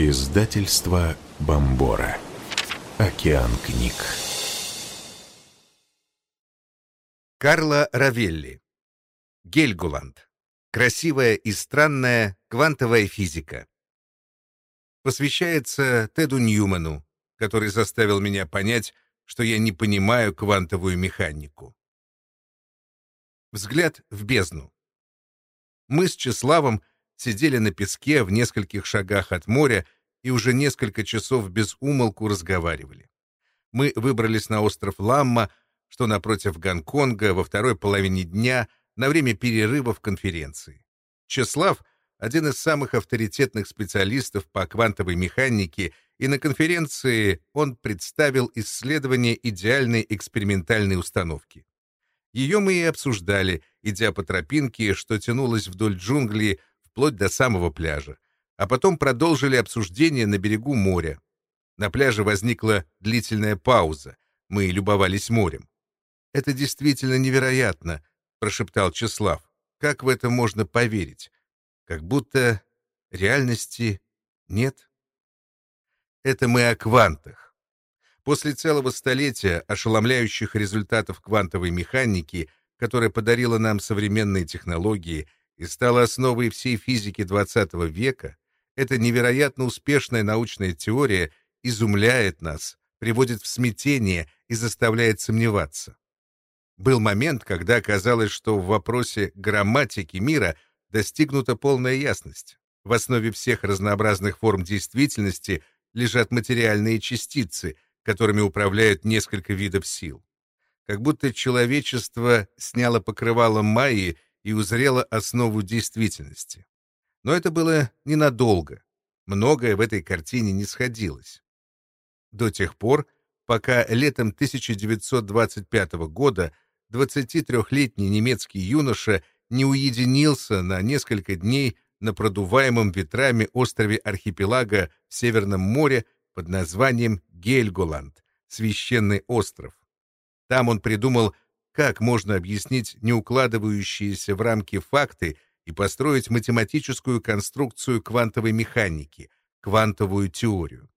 Издательство Бомбора. Океан книг. Карла Равелли. Гельгуланд. Красивая и странная квантовая физика. Посвящается Теду Ньюману, который заставил меня понять, что я не понимаю квантовую механику. Взгляд в бездну. Мы с Чеславом сидели на песке в нескольких шагах от моря и уже несколько часов без умолку разговаривали. Мы выбрались на остров Ламма, что напротив Гонконга, во второй половине дня, на время перерыва в конференции. Чеслав — один из самых авторитетных специалистов по квантовой механике, и на конференции он представил исследование идеальной экспериментальной установки. Ее мы и обсуждали, идя по тропинке, что тянулась вдоль джунглей вплоть до самого пляжа, а потом продолжили обсуждение на берегу моря. На пляже возникла длительная пауза, мы любовались морем. «Это действительно невероятно», — прошептал Числав. «Как в это можно поверить? Как будто реальности нет». Это мы о квантах. После целого столетия ошеломляющих результатов квантовой механики, которая подарила нам современные технологии, и стала основой всей физики XX века, эта невероятно успешная научная теория изумляет нас, приводит в смятение и заставляет сомневаться. Был момент, когда казалось, что в вопросе грамматики мира достигнута полная ясность. В основе всех разнообразных форм действительности лежат материальные частицы, которыми управляют несколько видов сил. Как будто человечество сняло покрывало Майи и узрела основу действительности. Но это было ненадолго. Многое в этой картине не сходилось. До тех пор, пока летом 1925 года 23-летний немецкий юноша не уединился на несколько дней на продуваемом ветрами острове архипелага в Северном море под названием Гельголанд, священный остров. Там он придумал как можно объяснить неукладывающиеся в рамки факты и построить математическую конструкцию квантовой механики, квантовую теорию?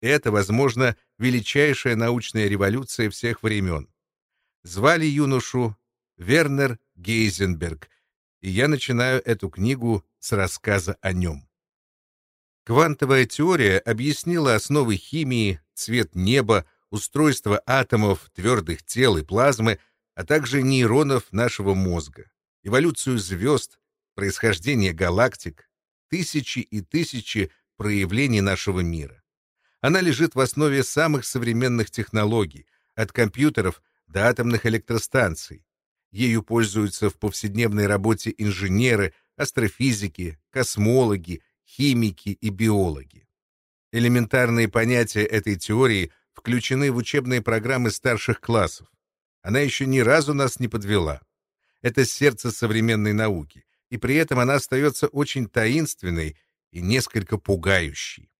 Это, возможно, величайшая научная революция всех времен. Звали юношу Вернер Гейзенберг, и я начинаю эту книгу с рассказа о нем. Квантовая теория объяснила основы химии, цвет неба, устройство атомов, твердых тел и плазмы, а также нейронов нашего мозга, эволюцию звезд, происхождение галактик, тысячи и тысячи проявлений нашего мира. Она лежит в основе самых современных технологий, от компьютеров до атомных электростанций. Ею пользуются в повседневной работе инженеры, астрофизики, космологи, химики и биологи. Элементарные понятия этой теории включены в учебные программы старших классов. Она еще ни разу нас не подвела. Это сердце современной науки, и при этом она остается очень таинственной и несколько пугающей.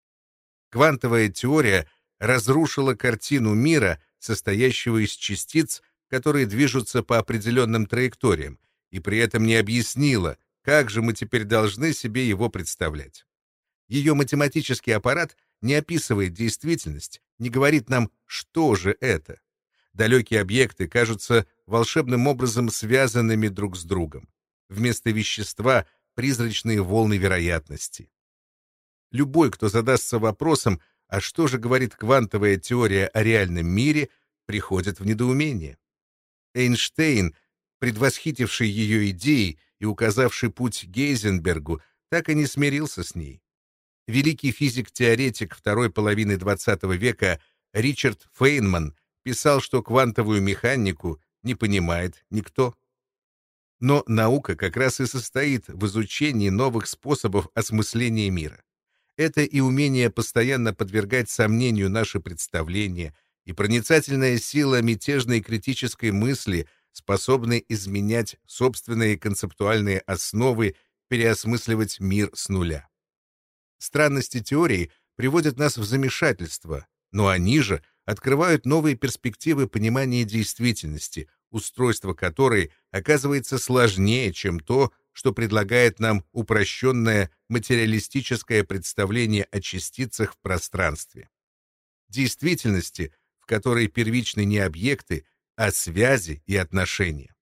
Квантовая теория разрушила картину мира, состоящего из частиц, которые движутся по определенным траекториям, и при этом не объяснила, как же мы теперь должны себе его представлять. Ее математический аппарат не описывает действительность, не говорит нам, что же это далекие объекты кажутся волшебным образом связанными друг с другом. Вместо вещества — призрачные волны вероятности. Любой, кто задастся вопросом, а что же говорит квантовая теория о реальном мире, приходит в недоумение. Эйнштейн, предвосхитивший ее идеи и указавший путь Гейзенбергу, так и не смирился с ней. Великий физик-теоретик второй половины XX века Ричард Фейнман — писал, что квантовую механику не понимает никто. Но наука как раз и состоит в изучении новых способов осмысления мира. Это и умение постоянно подвергать сомнению наши представления, и проницательная сила мятежной критической мысли, способной изменять собственные концептуальные основы, переосмысливать мир с нуля. Странности теории приводят нас в замешательство, но они же — открывают новые перспективы понимания действительности, устройство которой оказывается сложнее, чем то, что предлагает нам упрощенное материалистическое представление о частицах в пространстве. Действительности, в которой первичны не объекты, а связи и отношения.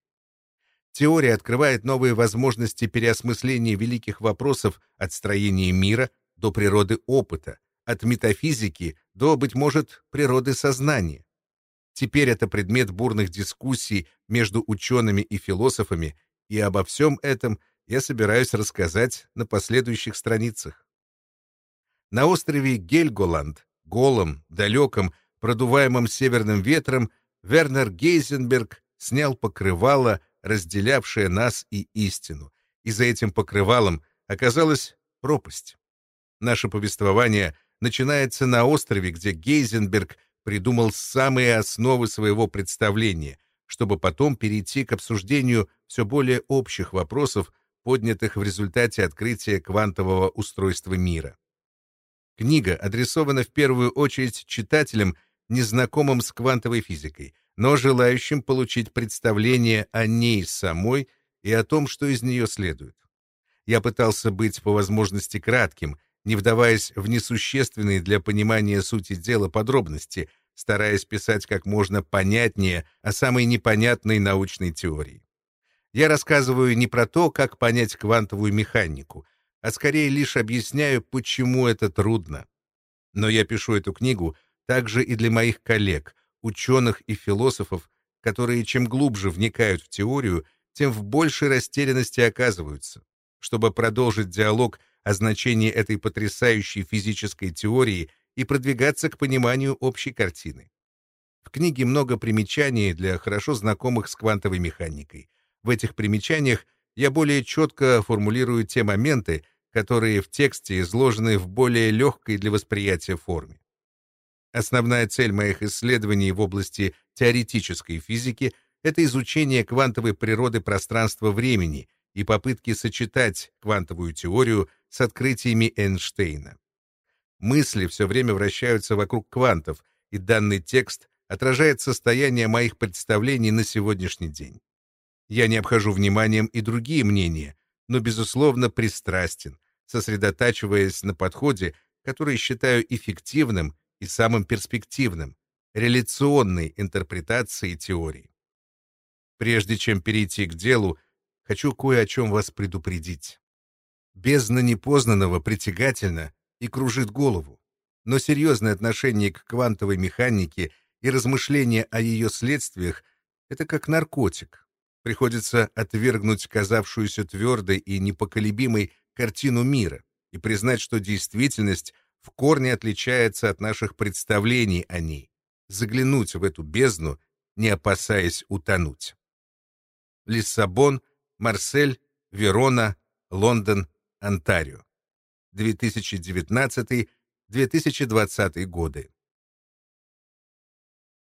Теория открывает новые возможности переосмысления великих вопросов от строения мира до природы опыта, от метафизики до, быть может, природы сознания. Теперь это предмет бурных дискуссий между учеными и философами, и обо всем этом я собираюсь рассказать на последующих страницах. На острове Гельголанд, голом, далеком, продуваемом северным ветром, Вернер Гейзенберг снял покрывало, разделявшее нас и истину, и за этим покрывалом оказалась пропасть. Наше повествование начинается на острове, где Гейзенберг придумал самые основы своего представления, чтобы потом перейти к обсуждению все более общих вопросов, поднятых в результате открытия квантового устройства мира. Книга адресована в первую очередь читателям, незнакомым с квантовой физикой, но желающим получить представление о ней самой и о том, что из нее следует. Я пытался быть по возможности кратким, не вдаваясь в несущественные для понимания сути дела подробности, стараясь писать как можно понятнее о самой непонятной научной теории. Я рассказываю не про то, как понять квантовую механику, а скорее лишь объясняю, почему это трудно. Но я пишу эту книгу также и для моих коллег, ученых и философов, которые чем глубже вникают в теорию, тем в большей растерянности оказываются. Чтобы продолжить диалог о значении этой потрясающей физической теории и продвигаться к пониманию общей картины. В книге много примечаний для хорошо знакомых с квантовой механикой. В этих примечаниях я более четко формулирую те моменты, которые в тексте изложены в более легкой для восприятия форме. Основная цель моих исследований в области теоретической физики — это изучение квантовой природы пространства-времени и попытки сочетать квантовую теорию с открытиями Эйнштейна. Мысли все время вращаются вокруг квантов, и данный текст отражает состояние моих представлений на сегодняшний день. Я не обхожу вниманием и другие мнения, но, безусловно, пристрастен, сосредотачиваясь на подходе, который считаю эффективным и самым перспективным — реляционной интерпретации теории. Прежде чем перейти к делу, хочу кое о чем вас предупредить. Бездна непознанного притягательна и кружит голову, но серьезное отношение к квантовой механике и размышления о ее следствиях — это как наркотик. Приходится отвергнуть казавшуюся твердой и непоколебимой картину мира и признать, что действительность в корне отличается от наших представлений о ней, заглянуть в эту бездну, не опасаясь утонуть. Лиссабон, Марсель, Верона, Лондон, Онтарио. 2019-2020 годы.